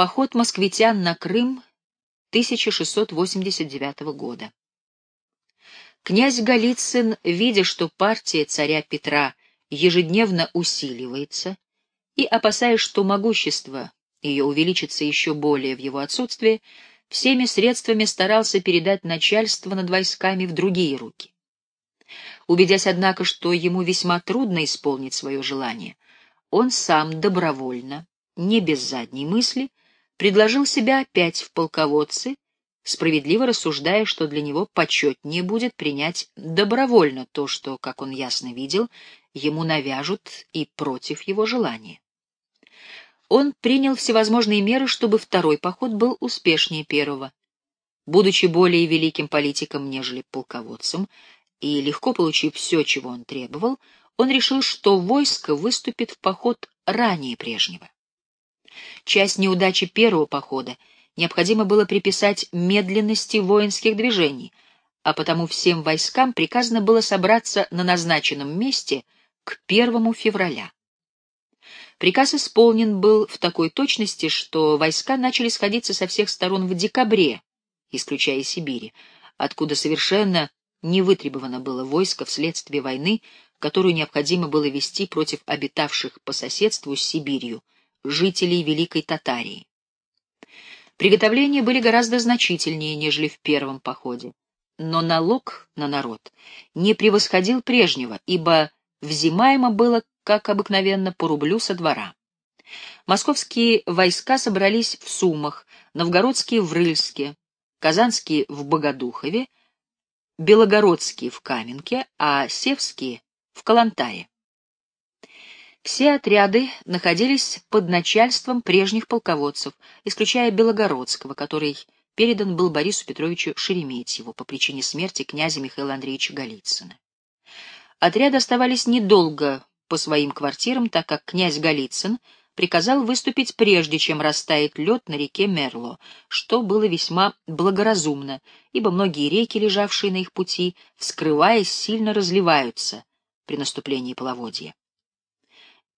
Поход москвитян на Крым 1689 года. Князь Голицын, видя, что партия царя Петра ежедневно усиливается, и опасаясь, что могущество ее увеличится еще более в его отсутствие, всеми средствами старался передать начальство над войсками в другие руки. Убедясь, однако, что ему весьма трудно исполнить свое желание, он сам добровольно, не без задней мысли, предложил себя опять в полководцы, справедливо рассуждая, что для него почетнее будет принять добровольно то, что, как он ясно видел, ему навяжут и против его желания. Он принял всевозможные меры, чтобы второй поход был успешнее первого. Будучи более великим политиком, нежели полководцем, и легко получив все, чего он требовал, он решил, что войско выступит в поход ранее прежнего. Часть неудачи первого похода необходимо было приписать медленности воинских движений, а потому всем войскам приказано было собраться на назначенном месте к первому февраля. Приказ исполнен был в такой точности, что войска начали сходиться со всех сторон в декабре, исключая Сибири, откуда совершенно не вытребовано было войско вследствие войны, которую необходимо было вести против обитавших по соседству с Сибирью жителей Великой Татарии. Приготовления были гораздо значительнее, нежели в первом походе, но налог на народ не превосходил прежнего, ибо взимаемо было, как обыкновенно, по рублю со двора. Московские войска собрались в Сумах, новгородские — в Рыльске, казанские — в Богодухове, белогородские — в Каменке, а севские — в Калантаре. Все отряды находились под начальством прежних полководцев, исключая Белогородского, который передан был Борису Петровичу Шереметьеву по причине смерти князя Михаила Андреевича Голицына. Отряды оставались недолго по своим квартирам, так как князь Голицын приказал выступить прежде, чем растает лед на реке Мерло, что было весьма благоразумно, ибо многие реки, лежавшие на их пути, вскрываясь, сильно разливаются при наступлении половодья.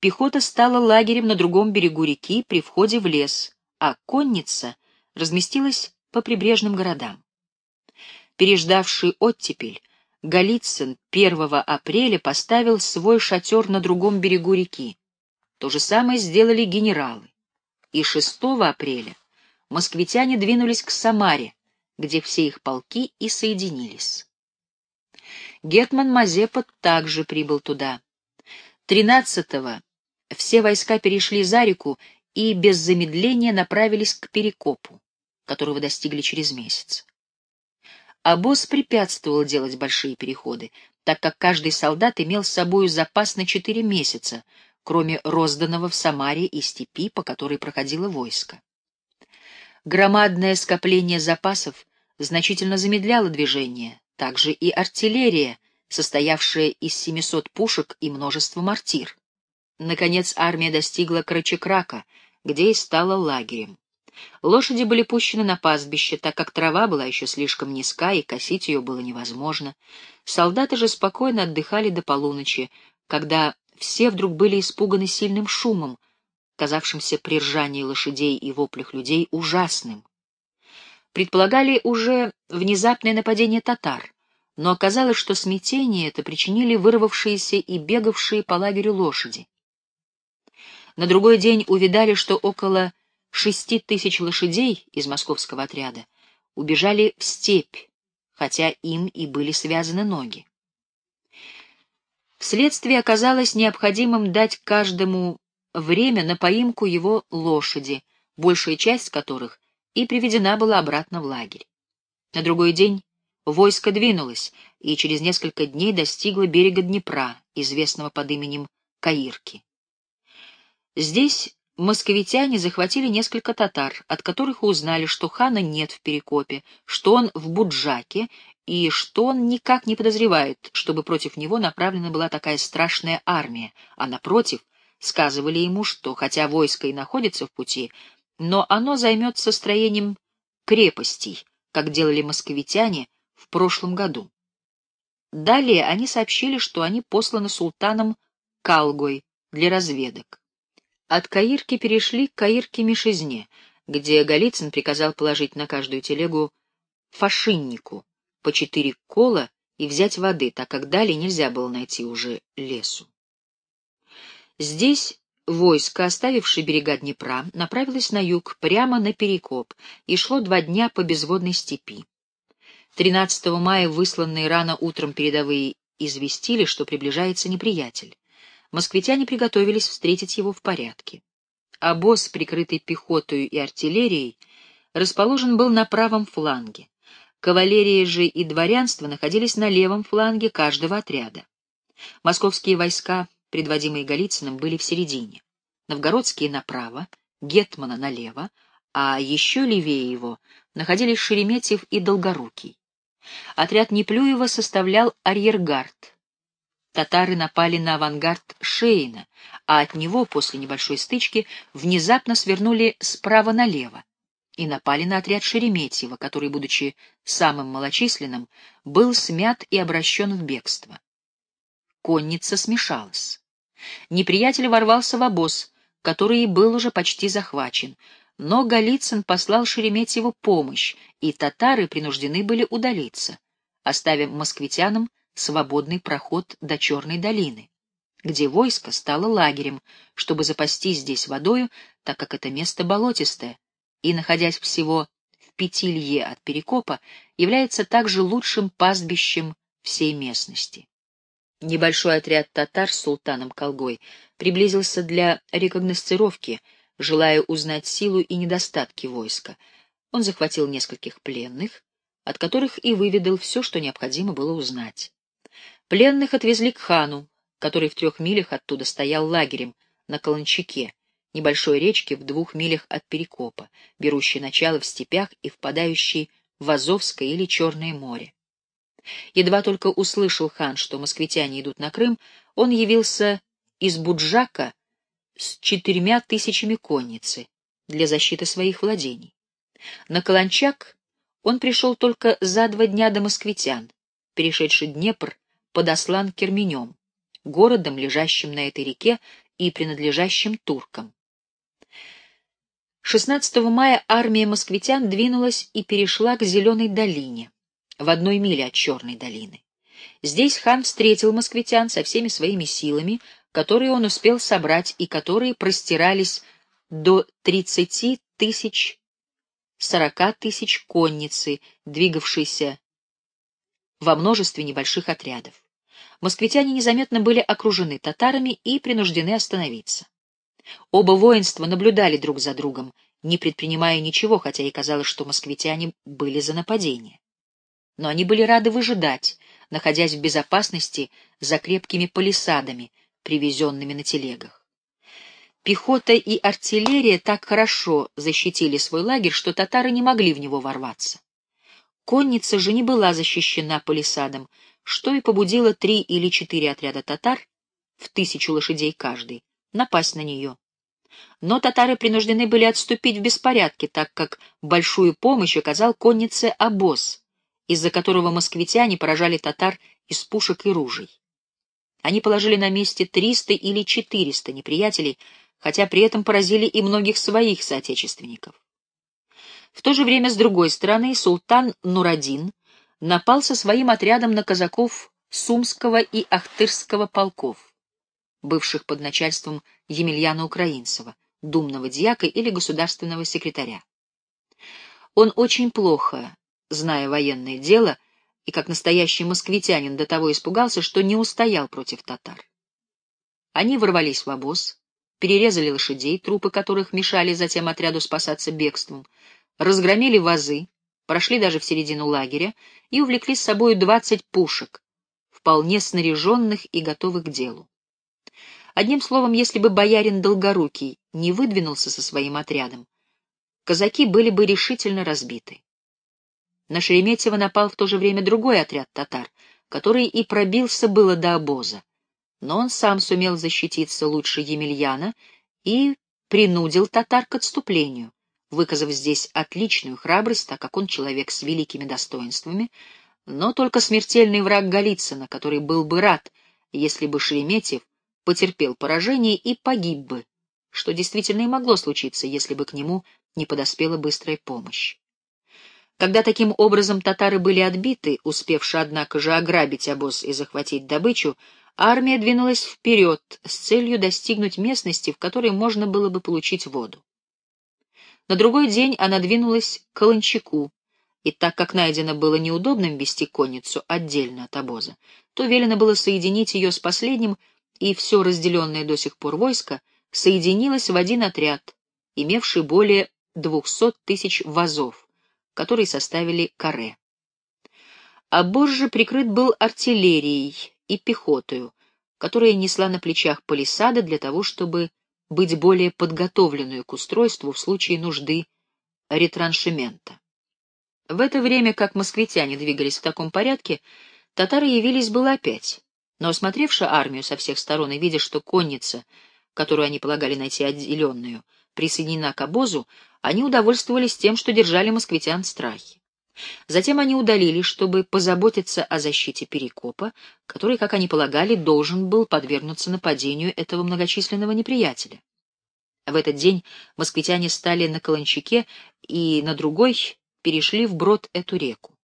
Пехота стала лагерем на другом берегу реки при входе в лес, а конница разместилась по прибрежным городам. Переждавший оттепель, Голицын 1 апреля поставил свой шатер на другом берегу реки. То же самое сделали генералы. И 6 апреля москвитяне двинулись к Самаре, где все их полки и соединились. Гетман Мазепа также прибыл туда. 13 все войска перешли за реку и без замедления направились к Перекопу, которого достигли через месяц. Обоз препятствовал делать большие переходы, так как каждый солдат имел с собой запас на четыре месяца, кроме розданного в Самаре и степи, по которой проходило войско. Громадное скопление запасов значительно замедляло движение, также и артиллерия, состоявшая из 700 пушек и множества мортир. Наконец армия достигла Крачекрака, где и стала лагерем. Лошади были пущены на пастбище, так как трава была еще слишком низка, и косить ее было невозможно. Солдаты же спокойно отдыхали до полуночи, когда все вдруг были испуганы сильным шумом, казавшимся при ржании лошадей и воплях людей ужасным. Предполагали уже внезапное нападение татар, но оказалось, что смятение это причинили вырвавшиеся и бегавшие по лагерю лошади. На другой день увидали, что около шести тысяч лошадей из московского отряда убежали в степь, хотя им и были связаны ноги. Вследствие оказалось необходимым дать каждому время на поимку его лошади, большая часть которых и приведена была обратно в лагерь. На другой день войско двинулось и через несколько дней достигло берега Днепра, известного под именем Каирки. Здесь московитяне захватили несколько татар, от которых узнали, что хана нет в Перекопе, что он в Буджаке и что он никак не подозревает, чтобы против него направлена была такая страшная армия, а напротив, сказывали ему, что хотя войско и находится в пути, но оно займется строением крепостей, как делали московитяне в прошлом году. Далее они сообщили, что они посланы султаном Калгой для разведок. От Каирки перешли к Каирке-Мишизне, где Голицын приказал положить на каждую телегу фашиннику по четыре кола и взять воды, так как далее нельзя было найти уже лесу. Здесь войско, оставившее берега Днепра, направилось на юг, прямо на Перекоп, и шло два дня по безводной степи. 13 мая высланные рано утром передовые известили, что приближается неприятель. Москвитяне приготовились встретить его в порядке. Обоз, прикрытый пехотой и артиллерией, расположен был на правом фланге. Кавалерия же и дворянство находились на левом фланге каждого отряда. Московские войска, предводимые Голицыным, были в середине. Новгородские направо, Гетмана налево, а еще левее его находились Шереметьев и Долгорукий. Отряд Неплюева составлял арьергард. Татары напали на авангард Шейна, а от него после небольшой стычки внезапно свернули справа налево и напали на отряд Шереметьева, который, будучи самым малочисленным, был смят и обращен в бегство. Конница смешалась. Неприятель ворвался в обоз, который был уже почти захвачен, но Голицын послал Шереметьеву помощь, и татары принуждены были удалиться, оставив москвитянам свободный проход до Черной долины, где войско стало лагерем, чтобы запастись здесь водою, так как это место болотистое, и, находясь всего в пяти лье от Перекопа, является также лучшим пастбищем всей местности. Небольшой отряд татар с султаном Колгой приблизился для рекогносцировки — желая узнать силу и недостатки войска. Он захватил нескольких пленных, от которых и выведал все, что необходимо было узнать. Пленных отвезли к хану, который в трех милях оттуда стоял лагерем на Каланчаке, небольшой речке в двух милях от Перекопа, берущей начало в степях и впадающей в Азовское или Черное море. Едва только услышал хан, что москвитяне идут на Крым, он явился из Буджака с четырьмя тысячами конницы для защиты своих владений. На Каланчак он пришел только за два дня до москвитян, перешедший Днепр под Аслан Керменем, городом, лежащим на этой реке и принадлежащим туркам. 16 мая армия москвитян двинулась и перешла к Зеленой долине, в одной миле от Черной долины. Здесь хан встретил москвитян со всеми своими силами, которые он успел собрать и которые простирались до 30 тысяч, 40 тысяч конницы, двигавшейся во множестве небольших отрядов. Москвитяне незаметно были окружены татарами и принуждены остановиться. Оба воинства наблюдали друг за другом, не предпринимая ничего, хотя и казалось, что москвитяне были за нападение. Но они были рады выжидать, находясь в безопасности за крепкими палисадами, привезенными на телегах. Пехота и артиллерия так хорошо защитили свой лагерь, что татары не могли в него ворваться. Конница же не была защищена палисадом, что и побудило три или четыре отряда татар, в тысячу лошадей каждый, напасть на нее. Но татары принуждены были отступить в беспорядке, так как большую помощь оказал коннице обоз, из-за которого москвитяне поражали татар из пушек и ружей. Они положили на месте 300 или 400 неприятелей, хотя при этом поразили и многих своих соотечественников. В то же время, с другой стороны, султан Нурадин напал со своим отрядом на казаков Сумского и Ахтырского полков, бывших под начальством Емельяна Украинцева, думного дьяка или государственного секретаря. Он очень плохо, зная военное дело, и как настоящий москвитянин до того испугался, что не устоял против татар. Они ворвались в обоз, перерезали лошадей, трупы которых мешали затем отряду спасаться бегством, разгромили вазы, прошли даже в середину лагеря и увлекли с собой двадцать пушек, вполне снаряженных и готовых к делу. Одним словом, если бы боярин Долгорукий не выдвинулся со своим отрядом, казаки были бы решительно разбиты. На Шереметьево напал в то же время другой отряд татар, который и пробился было до обоза. Но он сам сумел защититься лучше Емельяна и принудил татар к отступлению, выказав здесь отличную храбрость, так как он человек с великими достоинствами, но только смертельный враг Голицына, который был бы рад, если бы Шереметьев потерпел поражение и погиб бы что действительно и могло случиться, если бы к нему не подоспела быстрая помощь. Когда таким образом татары были отбиты, успевши, однако же, ограбить обоз и захватить добычу, армия двинулась вперед с целью достигнуть местности, в которой можно было бы получить воду. На другой день она двинулась к Каланчаку, и так как найдено было неудобным вести конницу отдельно от обоза, то велено было соединить ее с последним, и все разделенное до сих пор войско соединилось в один отряд, имевший более двухсот тысяч вазов, которые составили каре. Обоз же прикрыт был артиллерией и пехотою, которая несла на плечах палисады для того, чтобы быть более подготовленную к устройству в случае нужды ретраншемента. В это время, как москвитяне двигались в таком порядке, татары явились было опять, но, осмотревши армию со всех сторон и видя, что конница, которую они полагали найти отделенную, присоединена к обозу, они удовольствовались тем, что держали москвитян в страхе. Затем они удалились, чтобы позаботиться о защите Перекопа, который, как они полагали, должен был подвергнуться нападению этого многочисленного неприятеля. В этот день москвитяне стали на Каланчаке и на другой перешли вброд эту реку.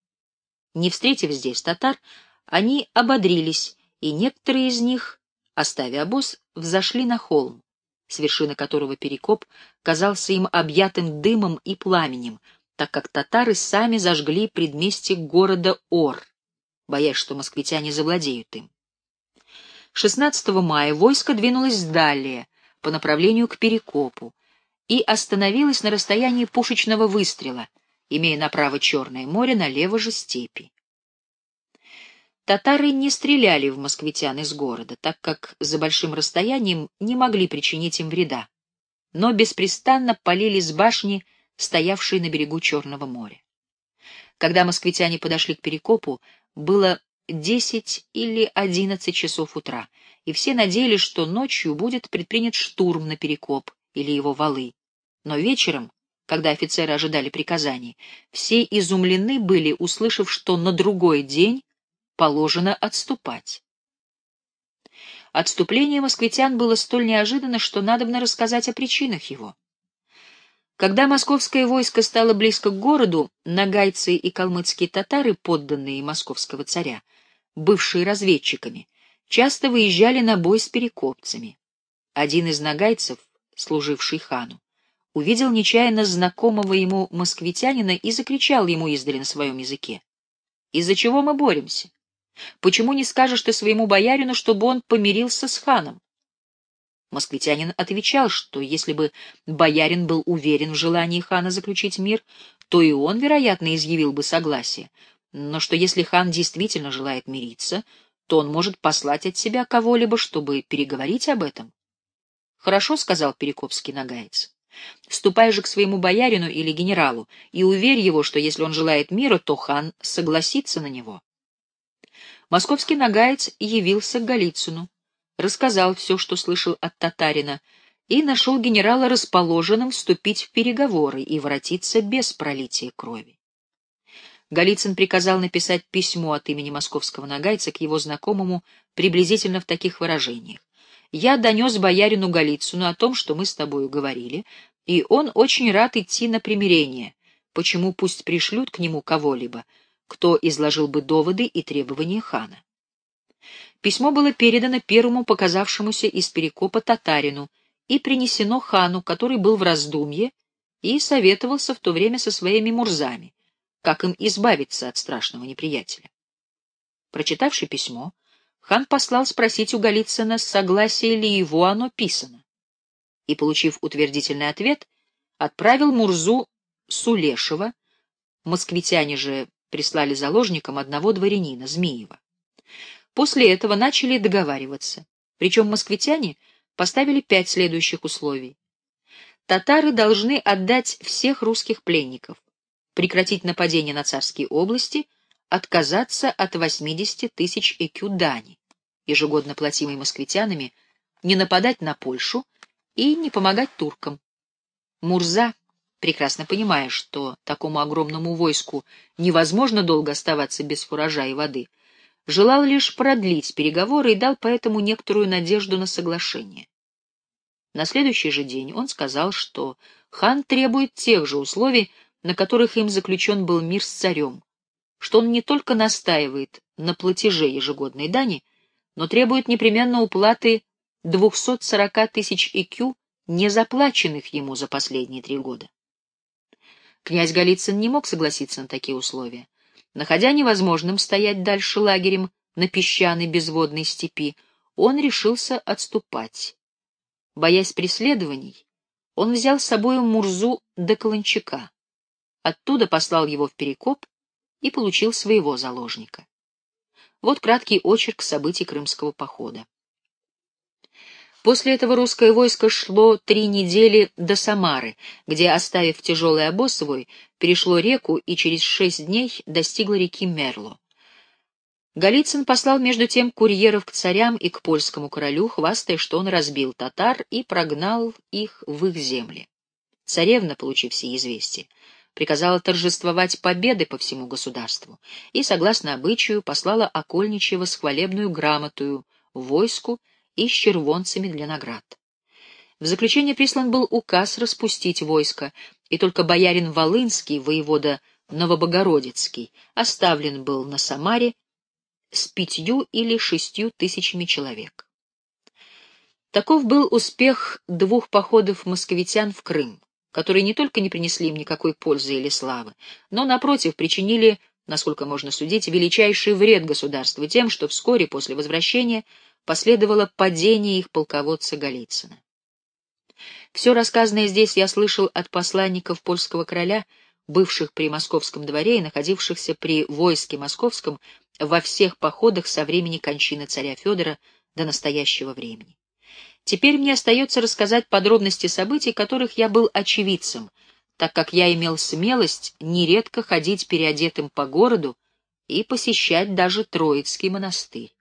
Не встретив здесь татар, они ободрились, и некоторые из них, оставя обоз, взошли на холм, с вершины которого Перекоп казался им объятым дымом и пламенем, так как татары сами зажгли предместье города Ор, боясь, что москвитяне завладеют им. 16 мая войско двинулось далее, по направлению к Перекопу, и остановилось на расстоянии пушечного выстрела, имея направо Черное море, налево же степи. Татары не стреляли в москвитян из города, так как за большим расстоянием не могли причинить им вреда, но беспрестанно полили с башни стоявшей на берегу Черного моря. Когда москвитяне подошли к Перекопу, было десять или одиннадцать часов утра, и все надеялись, что ночью будет предпринят штурм на Перекоп или его валы. Но вечером, когда офицеры ожидали приказаний, все изумлены были, услышав, что на другой день положено отступать. Отступление москвитян было столь неожиданно, что надобно рассказать о причинах его. Когда московское войско стало близко к городу, нагайцы и калмыцкие татары, подданные московского царя, бывшие разведчиками, часто выезжали на бой с перекопцами. Один из нагайцев, служивший хану, увидел нечаянно знакомого ему москвитянина и закричал ему издали на своем языке. «Из-за чего мы боремся? Почему не скажешь ты своему боярину, чтобы он помирился с ханом?» Москвитянин отвечал, что если бы боярин был уверен в желании хана заключить мир, то и он, вероятно, изъявил бы согласие, но что если хан действительно желает мириться, то он может послать от себя кого-либо, чтобы переговорить об этом. «Хорошо», — сказал Перекопский нагаец. «Ступай же к своему боярину или генералу и уверь его, что если он желает мира, то хан согласится на него». Московский нагаец явился к Голицыну рассказал все, что слышал от татарина, и нашел генерала расположенным вступить в переговоры и воротиться без пролития крови. Голицын приказал написать письмо от имени московского нагайца к его знакомому приблизительно в таких выражениях. «Я донес боярину Голицыну о том, что мы с тобою говорили, и он очень рад идти на примирение. Почему пусть пришлют к нему кого-либо, кто изложил бы доводы и требования хана?» Письмо было передано первому показавшемуся из перекопа татарину и принесено хану, который был в раздумье и советовался в то время со своими мурзами, как им избавиться от страшного неприятеля. Прочитавший письмо, хан послал спросить у Голицына, согласие ли его оно писано, и, получив утвердительный ответ, отправил Мурзу Сулешева, москвитяне же прислали заложником одного дворянина, Змеева. После этого начали договариваться. Причем москвитяне поставили пять следующих условий. Татары должны отдать всех русских пленников, прекратить нападение на царские области, отказаться от 80 тысяч экю дани, ежегодно платимой москвитянами, не нападать на Польшу и не помогать туркам. Мурза, прекрасно понимая, что такому огромному войску невозможно долго оставаться без фуража и воды, желал лишь продлить переговоры и дал поэтому некоторую надежду на соглашение. На следующий же день он сказал, что хан требует тех же условий, на которых им заключен был мир с царем, что он не только настаивает на платеже ежегодной дани, но требует непременно уплаты 240 тысяч икю, не заплаченных ему за последние три года. Князь Голицын не мог согласиться на такие условия. Находя невозможным стоять дальше лагерем на песчаной безводной степи, он решился отступать. Боясь преследований, он взял с собой Мурзу до Каланчака. Оттуда послал его в Перекоп и получил своего заложника. Вот краткий очерк событий Крымского похода. После этого русское войско шло три недели до Самары, где, оставив тяжелый обоз свой, перешло реку и через шесть дней достигло реки Мерло. Голицын послал между тем курьеров к царям и к польскому королю, хвастая, что он разбил татар и прогнал их в их земли. Царевна, получив сие известие, приказала торжествовать победы по всему государству и, согласно обычаю, послала окольничьего с хвалебную грамотую войску и с червонцами для наград. В заключение прислан был указ распустить войско, и только боярин Волынский, воевода Новобогородицкий, оставлен был на Самаре с пятью или шестью тысячами человек. Таков был успех двух походов московитян в Крым, которые не только не принесли им никакой пользы или славы, но, напротив, причинили, насколько можно судить, величайший вред государству тем, что вскоре после возвращения последовало падение их полководца Голицына. Все рассказанное здесь я слышал от посланников польского короля, бывших при московском дворе и находившихся при войске московском во всех походах со времени кончины царя Федора до настоящего времени. Теперь мне остается рассказать подробности событий, которых я был очевидцем, так как я имел смелость нередко ходить переодетым по городу и посещать даже Троицкий монастырь.